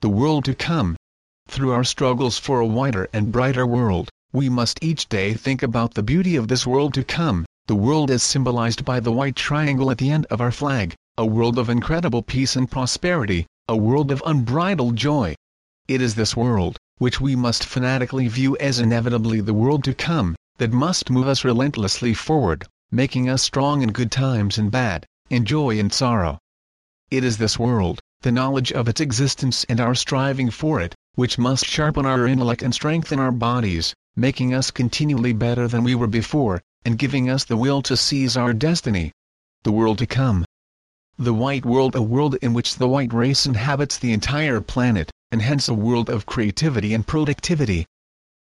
the world to come. Through our struggles for a wider and brighter world, we must each day think about the beauty of this world to come, the world as symbolized by the white triangle at the end of our flag, a world of incredible peace and prosperity, a world of unbridled joy. It is this world, which we must fanatically view as inevitably the world to come, that must move us relentlessly forward, making us strong in good times and bad, in joy and sorrow. It is this world, the knowledge of its existence and our striving for it, which must sharpen our intellect and strengthen our bodies, making us continually better than we were before, and giving us the will to seize our destiny. The world to come. The white world a world in which the white race inhabits the entire planet, and hence a world of creativity and productivity.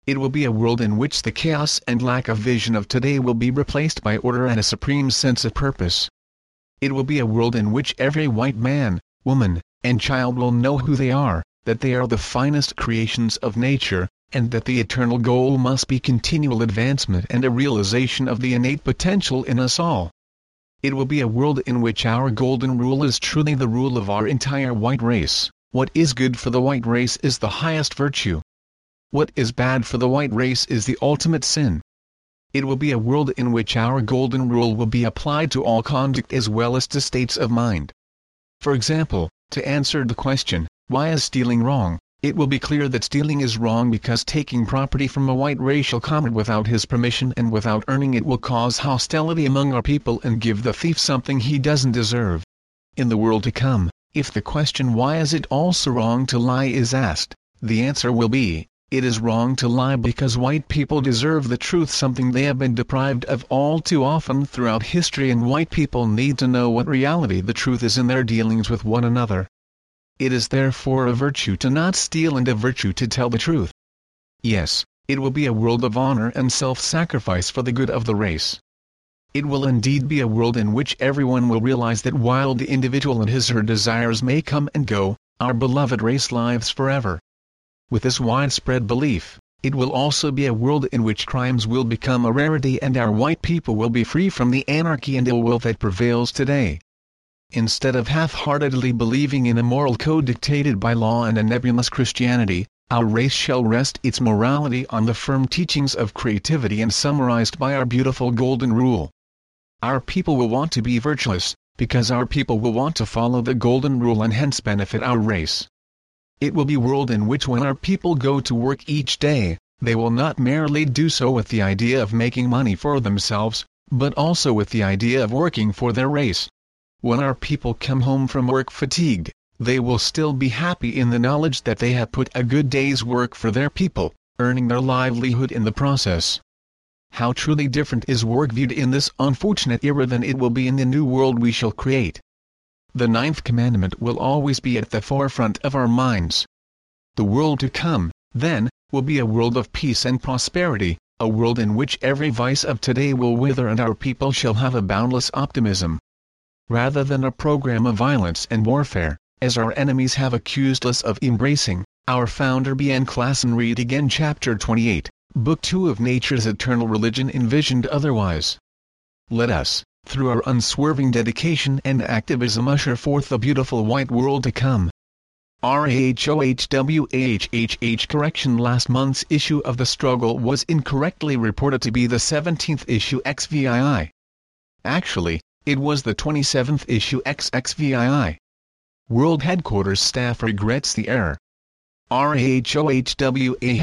It will be a world in which the chaos and lack of vision of today will be replaced by order and a supreme sense of purpose. It will be a world in which every white man, woman, and child will know who they are, that they are the finest creations of nature, and that the eternal goal must be continual advancement and a realization of the innate potential in us all. It will be a world in which our golden rule is truly the rule of our entire white race. What is good for the white race is the highest virtue. What is bad for the white race is the ultimate sin. It will be a world in which our golden rule will be applied to all conduct as well as to states of mind. For example, to answer the question, why is stealing wrong, it will be clear that stealing is wrong because taking property from a white racial comrade without his permission and without earning it will cause hostility among our people and give the thief something he doesn't deserve. In the world to come, if the question why is it also wrong to lie is asked, the answer will be, it is wrong to lie because white people deserve the truth something they have been deprived of all too often throughout history and white people need to know what reality the truth is in their dealings with one another. It is therefore a virtue to not steal and a virtue to tell the truth. Yes, it will be a world of honor and self-sacrifice for the good of the race. It will indeed be a world in which everyone will realize that while the individual and his or her desires may come and go, our beloved race lives forever. With this widespread belief, it will also be a world in which crimes will become a rarity and our white people will be free from the anarchy and ill will that prevails today. Instead of half-heartedly believing in a moral code dictated by law and a nebulous Christianity, our race shall rest its morality on the firm teachings of creativity and summarized by our beautiful golden rule. Our people will want to be virtuous, because our people will want to follow the golden rule and hence benefit our race. It will be world in which when our people go to work each day, they will not merely do so with the idea of making money for themselves, but also with the idea of working for their race. When our people come home from work fatigued, they will still be happy in the knowledge that they have put a good day's work for their people, earning their livelihood in the process. How truly different is work viewed in this unfortunate era than it will be in the new world we shall create. The ninth commandment will always be at the forefront of our minds. The world to come, then, will be a world of peace and prosperity, a world in which every vice of today will wither and our people shall have a boundless optimism. Rather than a program of violence and warfare, as our enemies have accused us of embracing, our founder B.N. Klassen read again chapter 28, Book 2 of Nature's Eternal Religion envisioned otherwise. Let us, through our unswerving dedication and activism usher forth the beautiful white world to come. RAHOWAHHH correction Last month's issue of The Struggle was incorrectly reported to be the 17th issue XVII. Actually, it was the 27th issue XXVII. World Headquarters staff regrets the error. RAHOWAHHH